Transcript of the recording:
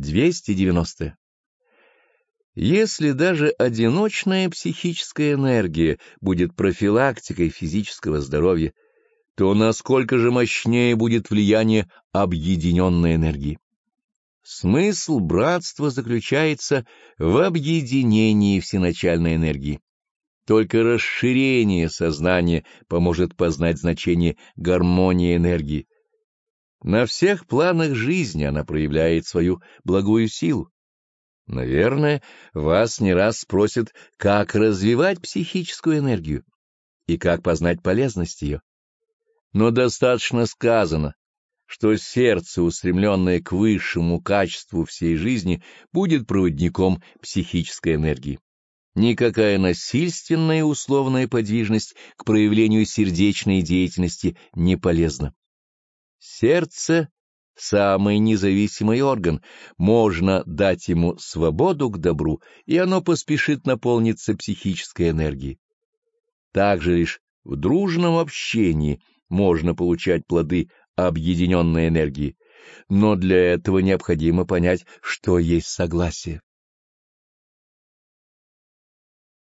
290. Если даже одиночная психическая энергия будет профилактикой физического здоровья, то насколько же мощнее будет влияние объединенной энергии. Смысл братства заключается в объединении всеначальной энергии. Только расширение сознания поможет познать значение гармонии энергии. На всех планах жизни она проявляет свою благую силу. Наверное, вас не раз спросят, как развивать психическую энергию и как познать полезность ее. Но достаточно сказано, что сердце, устремленное к высшему качеству всей жизни, будет проводником психической энергии. Никакая насильственная условная подвижность к проявлению сердечной деятельности не полезна. Сердце — самый независимый орган, можно дать ему свободу к добру, и оно поспешит наполниться психической энергией. Также лишь в дружном общении — можно получать плоды объединенной энергии, но для этого необходимо понять, что есть согласие.